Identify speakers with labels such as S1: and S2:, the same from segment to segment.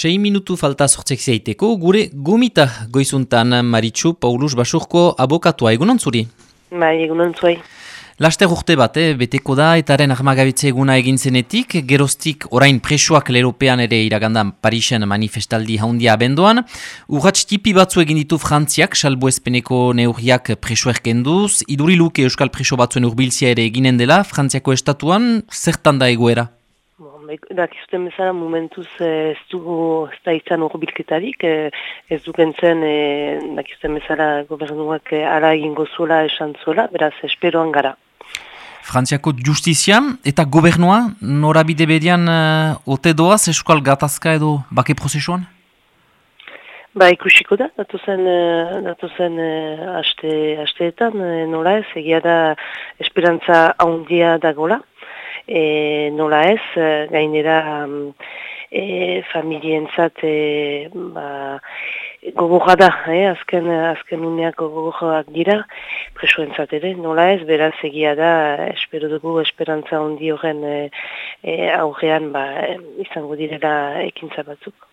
S1: Sei minutu falta sortzek zeiteko, gure gomita goizuntan Maritxu Paulus Basurko abokatua egunon zuri?
S2: Bai, egunon zuai.
S1: Laste urte bat, eh, beteko da, etaren ahmagabitze eguna egin zenetik, geroztik orain presoak leropean ere iragandan Parisen manifestaldi haundia abendoan. Urratx tipi batzu egin ditu frantziak, salbo ezpeneko neurriak presoak kenduz, iduri luke euskal preso batzuen urbiltzia ere eginen dela, frantziako estatuan, zertan da egoera?
S2: Dakizuten bezala momentuz ez dugu ez da izan urbilketarik, ez duken zen dakizuten bezala gobernuak ara egingo zuela esan zuela, beraz esperoan gara.
S1: Frantziako justizia eta gobernua norabide bedian uh, ote doaz eskal gatazka edo bake prozesuan?
S2: Ba ikusiko da, datu zen, datu zen haste, hasteetan, nola ez, egia da esperantza haundia dagola e, nola ez, e, gainera e, familientzat e, ba, gogorra da, e, azken, azken uneak gogorrak dira, presoentzat ere, nola ez, beraz egia da, espero dugu esperantza handi horren e, e, aurrean ba, izango direla ekintza batzuk.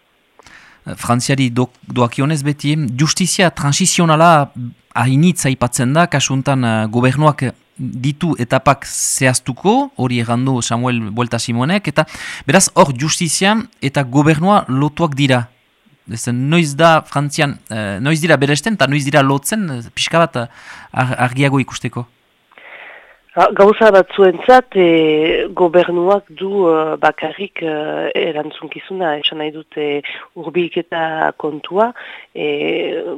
S1: Frantziari do, doakionez beti, justizia transizionala hainitz aipatzen da, kasuntan uh, gobernuak ditu etapak zehaztuko, hori egandu Samuel Buelta Simonek, eta beraz hor justizia eta gobernua lotuak dira. Ezen, noiz da Frantzian, eh, noiz dira beresten eta noiz dira lotzen, eh, pixka bat eh, argiago ikusteko.
S2: Gauza bat zuentzat, e, gobernuak du uh, bakarrik uh, erantzunkizuna, esan nahi dute urbilik eta kontua, e,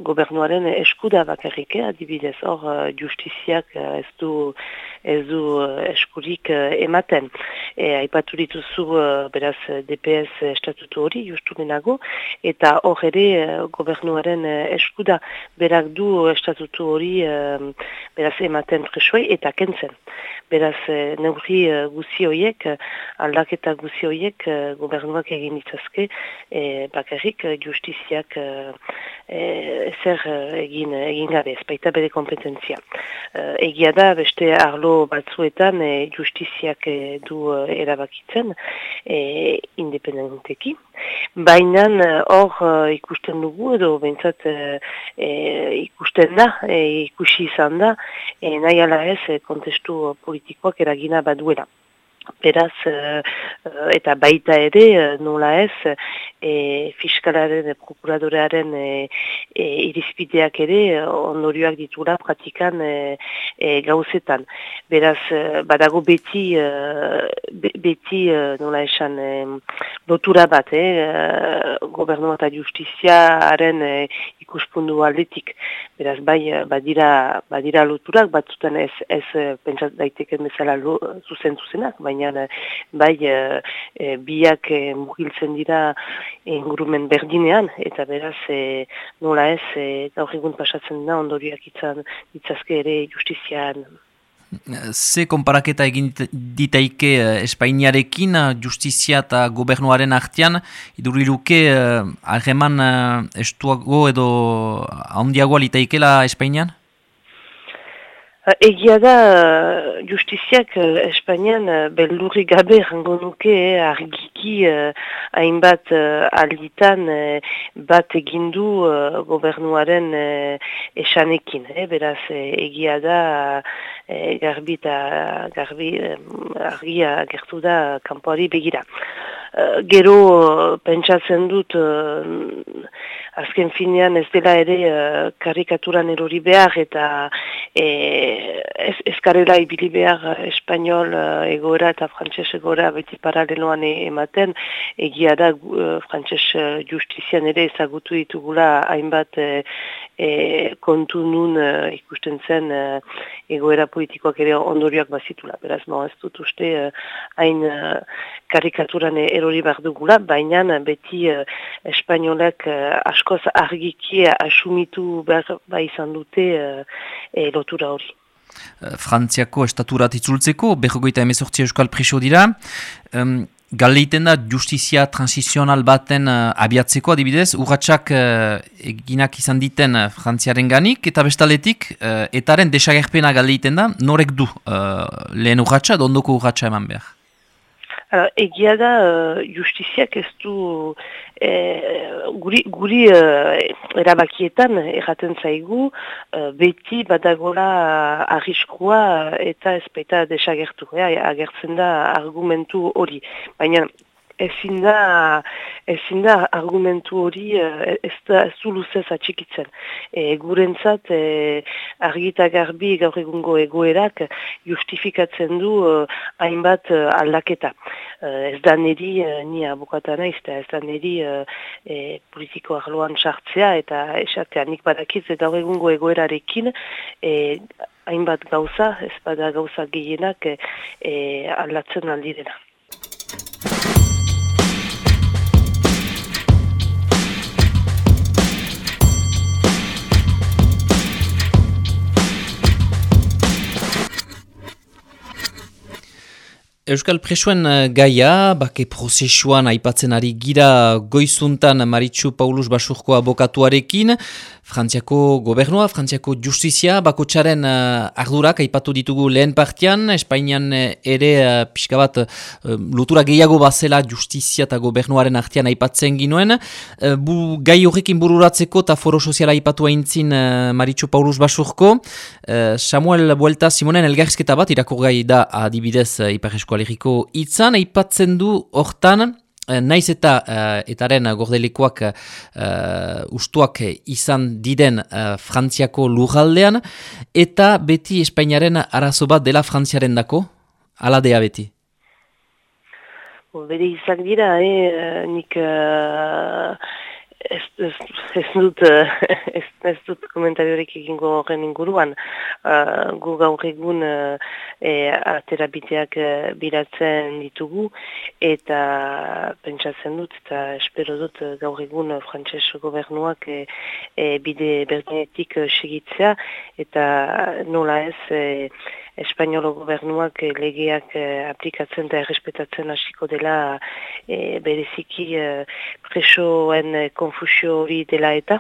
S2: gobernuaren eskuda bakarrik, eh, adibidez, hor uh, justiziak ez du, ez du eskurik ematen. E, Aipatu dituzu, uh, beraz, DPS estatutu hori, justu menago, eta hor ere uh, gobernuaren uh, eskuda berak du estatutu hori uh, beraz ematen presoei eta kentzen. Beraz, e, neurri e, guzi horiek, e, aldaketa guzi horiek, gobernuak egin ditzazke, e, bakarrik justiziak e, ezer egin, egin gabe, ez baita bere kompetentzia. egia da, beste arlo batzuetan justiziak du erabakitzen, e, independenteki. Baina hor ikusten dugu edo bentsat ikusten da, ikusi izan da, nahi ala ez kontestu politikoak eragina baduela. Beraz, uh, eta baita ere, uh, nola ez, e, fiskalaren, e, prokuradorearen e, e, irizpideak ere ondorioak ditura pratikan e, e, gauzetan. Beraz, badago beti, e, beti nola esan, e, lotura bat, e, gobernu eta justiziaren e, ikuspundu aldetik. Beraz, bai, badira, badira loturak, batzutan ez, ez pentsat daiteken bezala lo, zuzen zuzenak, baina bai, e, biak e, mugiltzen dira ingurumen berdinean, eta beraz, e, nola ez, e, gaur egun pasatzen da, ondoriak itzan, itzazke ere justizian.
S1: Ze konparaketa egin ditaike uh, Espainiarekin, uh, justizia eta gobernuaren artean, iduriluke arreman uh, estuago edo ahondiagoa litaikela Espainian?
S2: Egia da, justiziak uh, Espainian uh, beldurri gabe rango nuke eh, argiki uh, hainbat uh, alditan uh, bat egindu uh, gobernuaren uh, esanekin. Eh? Beraz, egia da, uh, garbi eta garbi uh, argia gertu da kanpoari begira. Uh, gero, uh, pentsatzen dut, azken finean ez dela ere uh, karikaturan erori behar eta e, ez, ezkarela ibili behar uh, espanol uh, egoera eta frantses egoera beti paraleloan e, ematen egia da uh, frantses uh, justizian ere ezagutu ditugula hainbat e, kontu nun e, ikusten zen e, egoera politikoak ere ondorioak bazitula. Beraz, no, ez dut uste hain e, karikaturan erori behar dugula, baina beti e, espainolek e, askoz argiki asumitu behar ba izan dute e, lotura hori.
S1: Frantziako estaturat itzultzeko, behogoita emezortzi euskal preso dira. Galeiten da justizia transizional baten uh, abiatzeko adibidez, urratxak uh, eginak izan diten uh, frantziaren ganik, eta bestaletik, uh, etaren desagerpena galeiten da, norek du uh, lehen urratxa, dondoko urratxa eman behar?
S2: Egia da, uh, justiziak ez du guri, guri erabakietan erraten zaigu beti badagola arriskua eta ezpeita desagertu. agertzen da argumentu hori. Baina ezin da, ezin da argumentu hori eh, ez da ez du luzez atxikitzen. E, gurentzat e, argita garbi gaur egungo egoerak justifikatzen du hainbat aldaketa. Ez da niri, ni abokatana izta, ez da niri e, politiko arloan sartzea eta esatea nik badakiz eta gaur egungo egoerarekin e, hainbat gauza, ez bada gauza gehienak e, aldatzen aldirena.
S1: Euskal Presuen eh, gaia, bake prozesuan aipatzen ari gira goizuntan Maritxu Paulus Basurko abokatuarekin, Frantziako gobernua, Frantziako justizia, bako txaren uh, ardurak aipatu ditugu lehen partian, Espainian uh, ere uh, pixka bat uh, lutura gehiago bazela justizia eta gobernuaren artean aipatzen ginuen. Uh, bu, gai horrekin bururatzeko eta foro soziala aipatu haintzin uh, Maritxu Paulus Basurko, uh, Samuel Buelta Simonen elgarrizketa bat, irakurgai da adibidez uh, Iparesko aleriko itzan, aipatzen du hortan, Eh, naiz eta uh, etaren gordelikoak uh, ustuak izan diren uh, Frantziako lurraldean, eta beti Espainiaren arazo bat dela Frantziaren dako, aladea beti?
S2: Bede izan dira, eh, nik ez, ez, ez dut eh, ez, ez dut komentariorik egingo horren inguruan. Uh, gu gaur egun uh, e, aterabiteak uh, biratzen ditugu eta pentsatzen dut eta espero dut gaur egun frantses gobernuak e, bide berdinetik segitzea eta nola ez Espainolo gobernuak eh, legeak eh, aplikatzen eta errespetatzen hasiko dela eh, bereziki presoen konfusio hori dela eta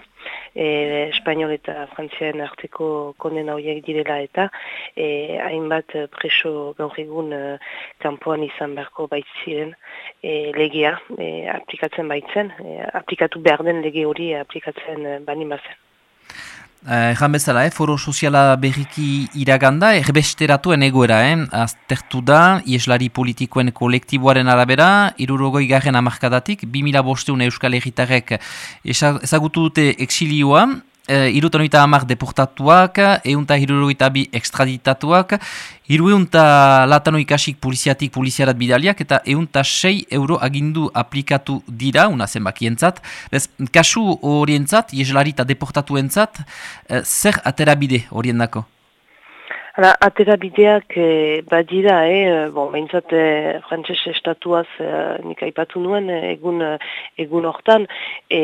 S2: Espainol eta Frantziaen arteko konden horiek direla eta hainbat preso gaur egun kanpoan izan beharko baitziren legea aplikatzen baitzen, aplikatu behar den lege hori aplikatzen bani mazen.
S1: Egan bezala, eh, foro soziala berriki iraganda, erbesteratuen egoera, eh? aztertu da, ieslari politikoen kolektiboaren arabera, irurogoi garen amarkadatik, 2000 bosteun euskal egitarek ezagutu dute exilioa, e, eh, irutanoita amak deportatuak, eunta hirurogeita bi ekstraditatuak, irueunta latano ikasik poliziatik poliziarat bidaliak, eta eunta sei euro agindu aplikatu dira, una zenbakientzat. Bez, kasu horientzat, jezelarita deportatuentzat, e, zer aterabide horiendako?
S2: Hala, atera bideak e, badira, e, bon, behintzat e, frantses estatuaz e, nik aipatu nuen egun, egun hortan, e,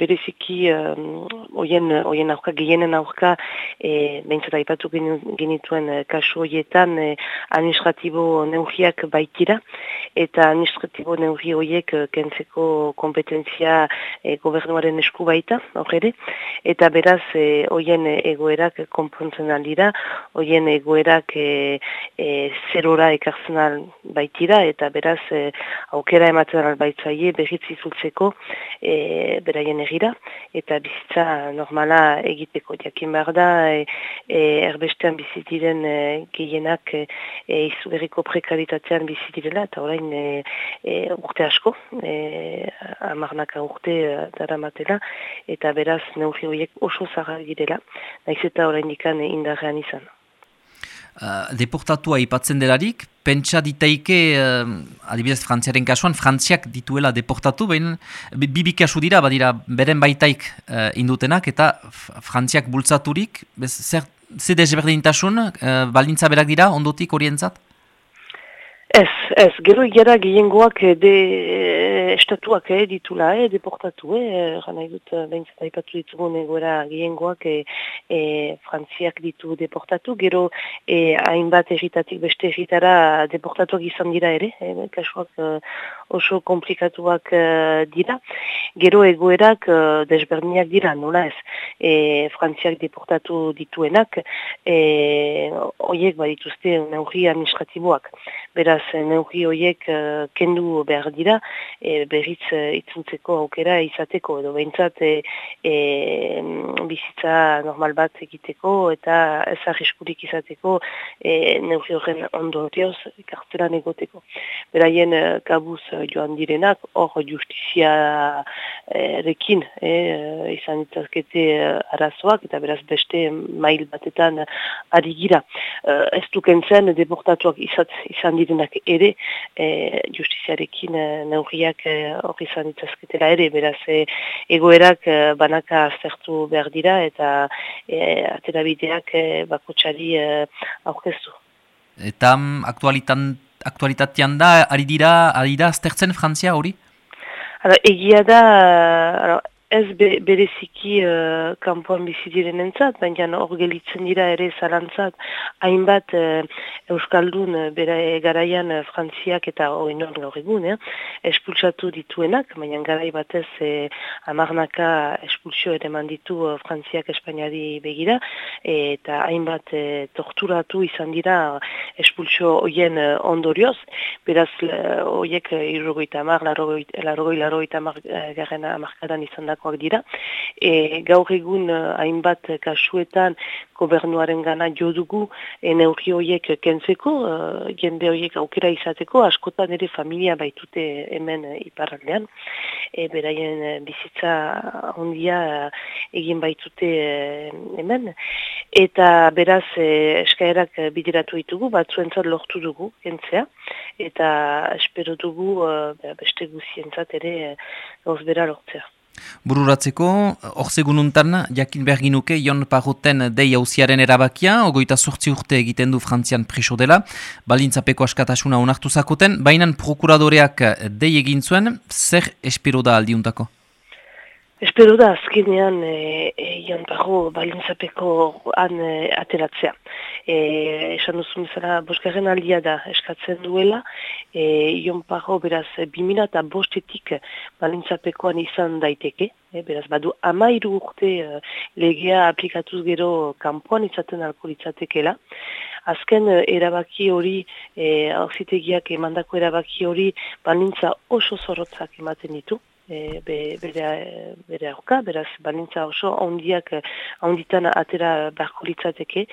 S2: bereziki oien, oien aurka, gehienen aurka, e, behintzat aipatu genituen kasu horietan e, administratibo neugiak baitira, eta administratibo neugi horiek kentzeko kompetentzia e, gobernuaren esku baita, horre eta beraz e, oien egoerak konpontzen aldira, hoien egoerak e, e, zerora ekartzen baitira? Eta beraz e, aukera ematen albaitzaie berritzi zultzeko e, beraien egira? Eta bizitza normala egiteko jakin behar da e, e, erbestean bizitiren e, gehienak e, izugarriko prekaritatean bizitirela eta orain e, e, urte asko e, amarnaka urte e, matela eta beraz neurri horiek oso zaharra girela naiz eta orain dikan indarrean izan.
S1: Uh, deportatua ipatzen delarik, pentsa ditaike, uh, adibidez frantziaren kasuan, frantziak dituela deportatu, behin bibi kasu dira, badira beren baitaik uh, indutenak, eta frantziak bultzaturik, bez, zer, zer dezberdintasun, uh, balintza berak dira, ondotik orientzat?
S2: Ez, ez, gero igera gehiengoak eh, de eh, estatuak eh, ditula, eh, deportatu, eh, gana idut, eh, behintzat haipatu ditugun egoera gehiengoak eh, eh, frantziak ditu deportatu, gero eh, hainbat erritatik beste erritara deportatuak izan dira ere, eh, kasuak eh, oso komplikatuak dira. Gero egoerak desberniak dira, nola ez, e, frantziak deportatu dituenak, e, oiek badituzte neugri administratiboak. Beraz, neugri oiek kendu behar dira, e, berriz itzuntzeko aukera izateko, edo behintzat e, bizitza normal bat egiteko eta ez arriskurik izateko e, neugri horren ondorioz kartelan egoteko. Beraien kabuz joan direnak, hor justizia rekin e, izan ditazkete arazoak eta beraz beste mail batetan ari gira. Ez duken zen deportatuak izan direnak ere e, justiziarekin neugriak hor izan ditazketela ere, beraz egoerak banaka aztertu behar dira eta e, aterabideak e, bakotxari e, aurkeztu.
S1: Eta aktualitatean da, ari dira, ari da aztertzen Frantzia hori?
S2: Egia da, ez be, bereziki uh, kanpoan bizi diren entzat, baina hor gelitzen dira ere zalantzat, hainbat uh, Euskaldun uh, bera garaian uh, Frantziak eta oinon gaur egun, eh, espulsatu dituenak, baina garai batez eh, amarnaka espulsio ere manditu uh, Frantziak Espainiari begira, eta hainbat torturatu izan dira espulsio hoien uh, ondorioz, beraz hoiek uh, irrogoita amar, larrogoi, larrogoi, larrogoi amar uh, garen amarkadan egindakoak dira. E, gaur egun eh, hainbat kasuetan gobernuaren gana jo dugu e, neurri horiek kentzeko, e, jende horiek aukera izateko, askotan ere familia baitute hemen iparraldean. E, beraien bizitza ondia egin baitute hemen. Eta beraz e, eskaerak bideratu ditugu, batzuentzat lortu dugu kentzea. Eta espero dugu beste guzientzat ere gauz bera lortzea.
S1: Bururatzeko, orzegun untan, jakin behar ginuke, jon parroten dei hauziaren erabakia, ogoita sortzi urte egiten du frantzian preso dela, balintzapeko askatasuna onartu zakoten, bainan prokuradoreak dei egin zuen, zer espiro da aldiuntako?
S2: Espero da azkenean e, e, Jan Parro balintzapeko han e, ateratzea. E, esan duzun bezala bosgarren aldia da eskatzen duela. E, Jan Parro beraz bimina eta bostetik balintzapekoan izan daiteke. E, beraz badu amairu urte e, legea aplikatuz gero kanpoan izaten alko litzatekela. Azken e, erabaki hori, e, auzitegiak emandako erabaki hori balintza oso zorotzak ematen ditu e, be, bere, bere auka, beraz, balintza oso ondiak, onditan atera beharko litzateke,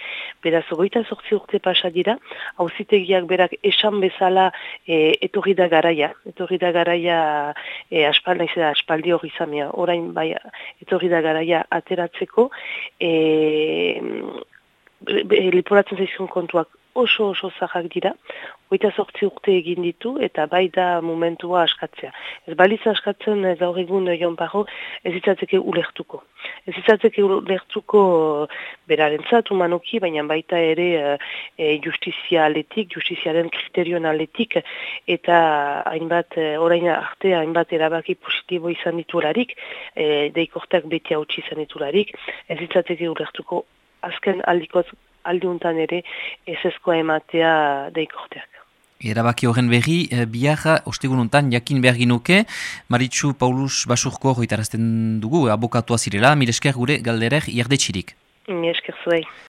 S2: beraz, goita sortzi urte pasa dira, hauzitegiak berak esan bezala e, etorri da garaia, etorri da garaia e, aspal, nahiz da, aspaldi hori zamea, orain bai, etorri da garaia ateratzeko, e, liporatzen zaizun kontuak oso oso zahak dira, oita sortzi urte egin ditu eta bai da momentua askatzea. Ez balitza askatzen gaur egun joan parro ez itzatzeke ulertuko. Ez itzatzeke ulertuko beraren zatu manoki, baina baita ere e, justizia aletik, justiziaren kriterioan aletik eta hainbat, orain arte hainbat erabaki positibo izan ditularik, e, deikortak beti hautsi izan ditularik, ez itzatzeke ulertuko azken aldikoz aldiuntan ere ez ezkoa ematea deikorteak.
S1: Erabaki horren berri, eh, bihar ostegununtan jakin behar ginuke, Maritxu Paulus Basurko hoitarazten dugu, abokatua zirela, miresker gure galderer iardetxirik.
S2: Miresker zuei.